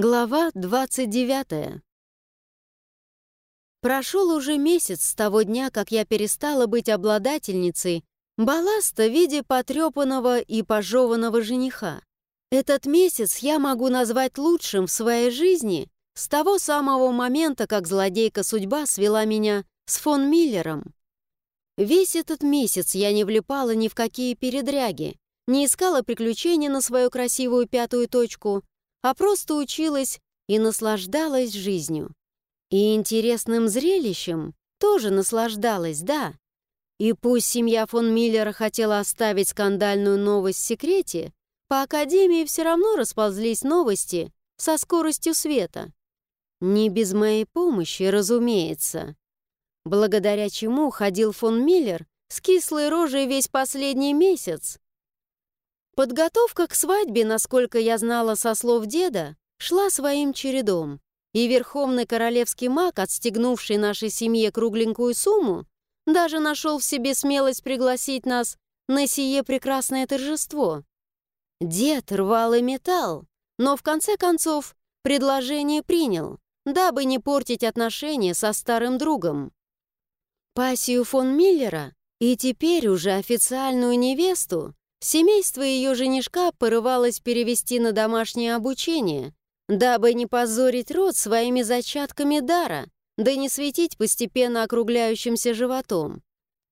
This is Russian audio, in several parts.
Глава 29. Прошел уже месяц с того дня, как я перестала быть обладательницей балласта в виде потрепанного и пожеванного жениха. Этот месяц я могу назвать лучшим в своей жизни с того самого момента, как злодейка судьба свела меня с фон Миллером. Весь этот месяц я не влипала ни в какие передряги, не искала приключений на свою красивую пятую точку — а просто училась и наслаждалась жизнью. И интересным зрелищем тоже наслаждалась, да. И пусть семья фон Миллера хотела оставить скандальную новость в секрете, по Академии все равно расползлись новости со скоростью света. Не без моей помощи, разумеется. Благодаря чему ходил фон Миллер с кислой рожей весь последний месяц, Подготовка к свадьбе, насколько я знала со слов деда, шла своим чередом, и верховный королевский маг, отстегнувший нашей семье кругленькую сумму, даже нашел в себе смелость пригласить нас на сие прекрасное торжество. Дед рвал и металл, но в конце концов предложение принял, дабы не портить отношения со старым другом. Пассию фон Миллера и теперь уже официальную невесту Семейство ее женишка порывалось перевести на домашнее обучение, дабы не позорить род своими зачатками дара, да не светить постепенно округляющимся животом.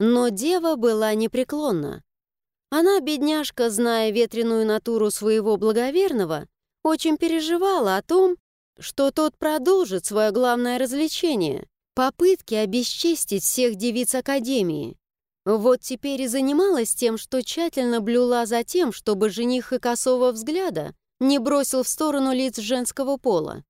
Но дева была непреклонна. Она, бедняжка, зная ветреную натуру своего благоверного, очень переживала о том, что тот продолжит свое главное развлечение — попытки обесчестить всех девиц Академии. Вот теперь и занималась тем, что тщательно блюла за тем, чтобы жених и косого взгляда не бросил в сторону лиц женского пола.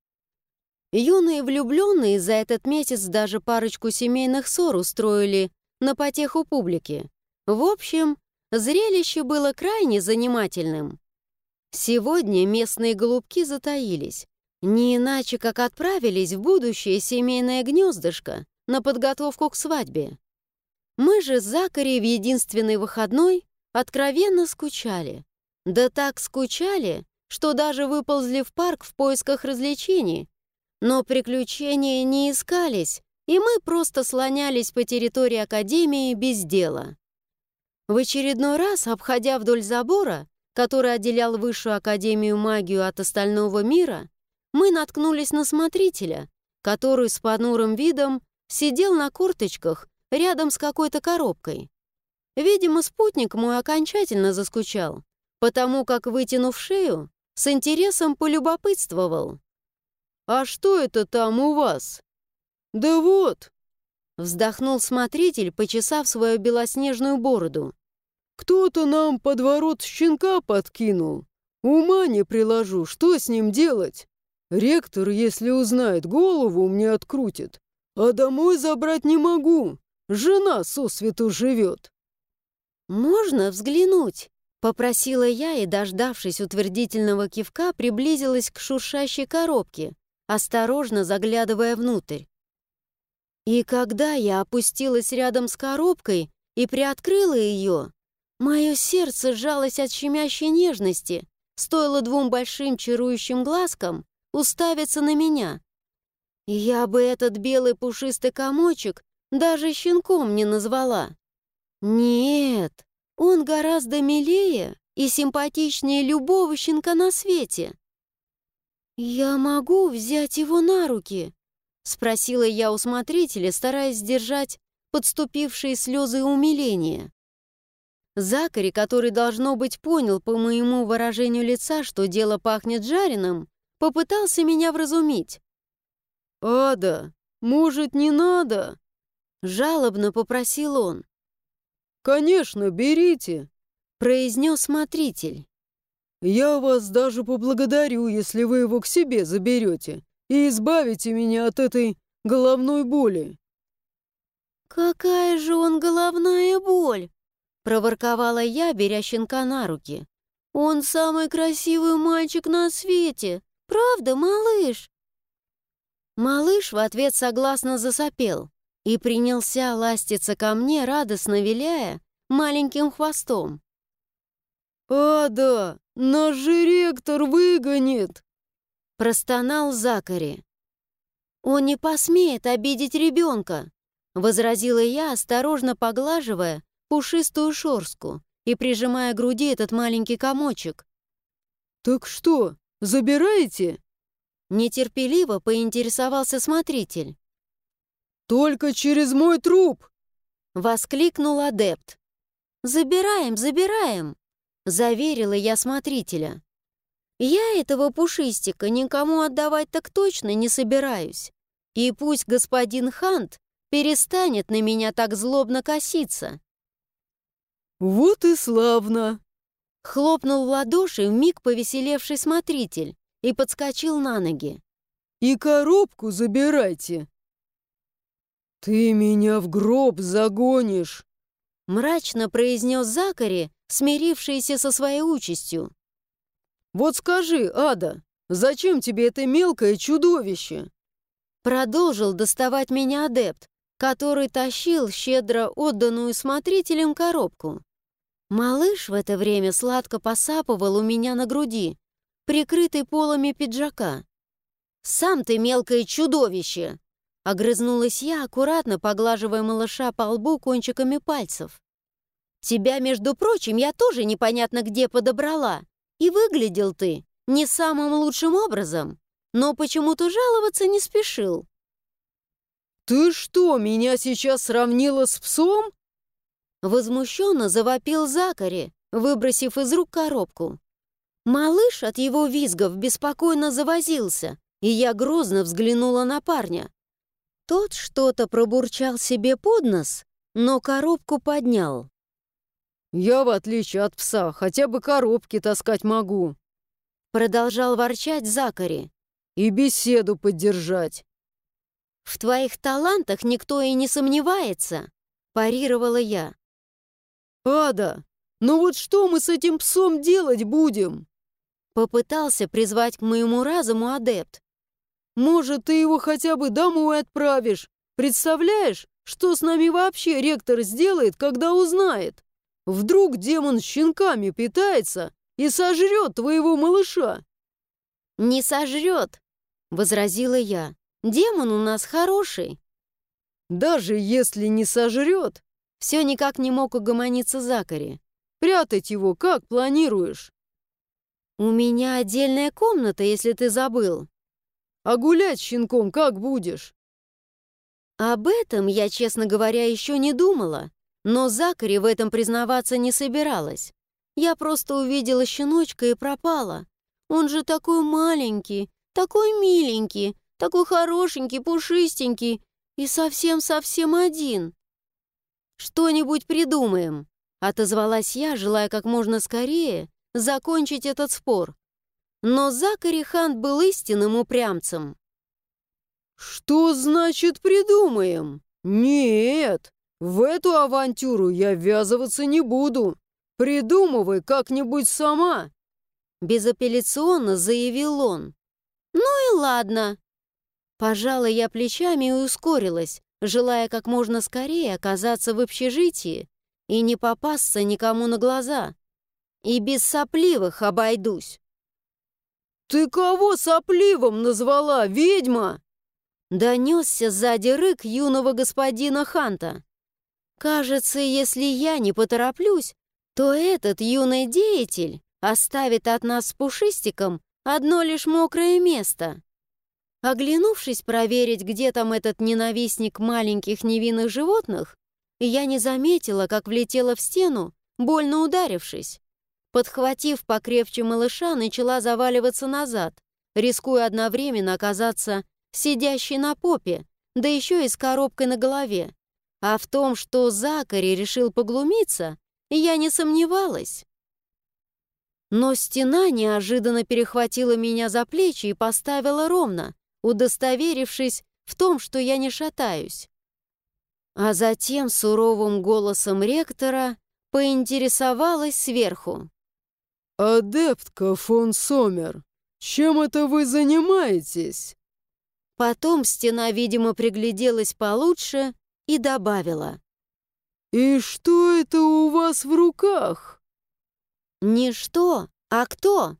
Юные влюбленные за этот месяц даже парочку семейных ссор устроили на потеху публики. В общем, зрелище было крайне занимательным. Сегодня местные голубки затаились, не иначе как отправились в будущее семейное гнездышко на подготовку к свадьбе. Мы же с Закари в единственный выходной откровенно скучали. Да так скучали, что даже выползли в парк в поисках развлечений. Но приключения не искались, и мы просто слонялись по территории Академии без дела. В очередной раз, обходя вдоль забора, который отделял Высшую Академию магию от остального мира, мы наткнулись на смотрителя, который с понурым видом сидел на курточках рядом с какой-то коробкой. Видимо, спутник мой окончательно заскучал, потому как, вытянув шею, с интересом полюбопытствовал. «А что это там у вас?» «Да вот!» Вздохнул смотритель, почесав свою белоснежную бороду. «Кто-то нам под ворот щенка подкинул. Ума не приложу, что с ним делать? Ректор, если узнает, голову мне открутит, а домой забрать не могу. Жена сосвету живет!» «Можно взглянуть?» — попросила я и, дождавшись утвердительного кивка, приблизилась к шуршащей коробке, осторожно заглядывая внутрь. И когда я опустилась рядом с коробкой и приоткрыла ее, мое сердце сжалось от щемящей нежности, стоило двум большим чарующим глазкам уставиться на меня. Я бы этот белый пушистый комочек даже щенком не назвала. Нет, он гораздо милее и симпатичнее любого щенка на свете. «Я могу взять его на руки?» — спросила я у смотрителя, стараясь сдержать подступившие слезы умиления. Закари, который, должно быть, понял по моему выражению лица, что дело пахнет жареным, попытался меня вразумить. «Ада, может, не надо?» Жалобно попросил он. «Конечно, берите», — произнес смотритель. «Я вас даже поблагодарю, если вы его к себе заберете и избавите меня от этой головной боли». «Какая же он головная боль!» — проворковала я, беря щенка на руки. «Он самый красивый мальчик на свете! Правда, малыш?» Малыш в ответ согласно засопел и принялся ластиться ко мне, радостно виляя маленьким хвостом. «Ада, наш ректор выгонит!» Простонал Закари. «Он не посмеет обидеть ребенка», — возразила я, осторожно поглаживая пушистую шорстку и прижимая к груди этот маленький комочек. «Так что, забираете?» Нетерпеливо поинтересовался смотритель. «Только через мой труп!» Воскликнул адепт. «Забираем, забираем!» Заверила я смотрителя. «Я этого пушистика никому отдавать так точно не собираюсь. И пусть господин Хант перестанет на меня так злобно коситься». «Вот и славно!» Хлопнул в ладоши миг повеселевший смотритель и подскочил на ноги. «И коробку забирайте!» «Ты меня в гроб загонишь!» Мрачно произнес Закари, смирившийся со своей участью. «Вот скажи, Ада, зачем тебе это мелкое чудовище?» Продолжил доставать меня адепт, который тащил щедро отданную смотрителем коробку. Малыш в это время сладко посапывал у меня на груди, прикрытый полами пиджака. «Сам ты мелкое чудовище!» Огрызнулась я, аккуратно поглаживая малыша по лбу кончиками пальцев. «Тебя, между прочим, я тоже непонятно где подобрала. И выглядел ты не самым лучшим образом, но почему-то жаловаться не спешил». «Ты что, меня сейчас сравнила с псом?» Возмущенно завопил Закари, выбросив из рук коробку. Малыш от его визгов беспокойно завозился, и я грозно взглянула на парня. Тот что-то пробурчал себе под нос, но коробку поднял. «Я, в отличие от пса, хотя бы коробки таскать могу», продолжал ворчать Закари. «И беседу поддержать». «В твоих талантах никто и не сомневается», парировала я. «Ада, ну вот что мы с этим псом делать будем?» Попытался призвать к моему разуму адепт. Может, ты его хотя бы домой отправишь? Представляешь, что с нами вообще ректор сделает, когда узнает? Вдруг демон щенками питается и сожрет твоего малыша?» «Не сожрет», — возразила я. «Демон у нас хороший». «Даже если не сожрет...» Все никак не мог угомониться Закари. «Прятать его как планируешь?» «У меня отдельная комната, если ты забыл», а гулять щенком как будешь?» Об этом я, честно говоря, еще не думала, но Закари в этом признаваться не собиралась. Я просто увидела щеночка и пропала. Он же такой маленький, такой миленький, такой хорошенький, пушистенький и совсем-совсем один. «Что-нибудь придумаем», — отозвалась я, желая как можно скорее закончить этот спор. Но Закари Хант был истинным упрямцем. «Что значит придумаем? Нет, в эту авантюру я ввязываться не буду. Придумывай как-нибудь сама!» Безапелляционно заявил он. «Ну и ладно!» Пожала я плечами и ускорилась, желая как можно скорее оказаться в общежитии и не попасться никому на глаза. И без сопливых обойдусь. «Ты кого сопливым назвала, ведьма?» Донесся сзади рык юного господина Ханта. «Кажется, если я не потороплюсь, то этот юный деятель оставит от нас с Пушистиком одно лишь мокрое место». Оглянувшись проверить, где там этот ненавистник маленьких невинных животных, я не заметила, как влетела в стену, больно ударившись. Подхватив покрепче малыша, начала заваливаться назад, рискуя одновременно оказаться сидящей на попе, да еще и с коробкой на голове. А в том, что Закари решил поглумиться, я не сомневалась. Но стена неожиданно перехватила меня за плечи и поставила ровно, удостоверившись в том, что я не шатаюсь. А затем суровым голосом ректора поинтересовалась сверху. «Адептка фон Сомер, чем это вы занимаетесь?» Потом стена, видимо, пригляделась получше и добавила. «И что это у вас в руках?» «Не что, а кто?»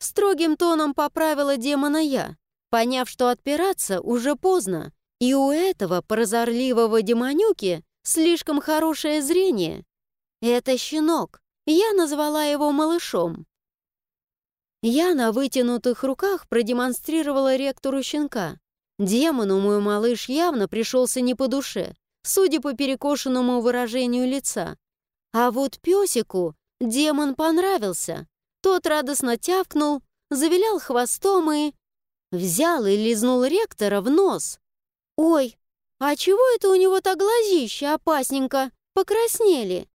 Строгим тоном поправила демона я, поняв, что отпираться уже поздно, и у этого прозорливого демонюки слишком хорошее зрение. Это щенок, я назвала его малышом. Я на вытянутых руках продемонстрировала ректору щенка. Демону мой малыш явно пришелся не по душе, судя по перекошенному выражению лица. А вот песику демон понравился. Тот радостно тявкнул, завилял хвостом и... Взял и лизнул ректора в нос. «Ой, а чего это у него так глазища опасненько покраснели?»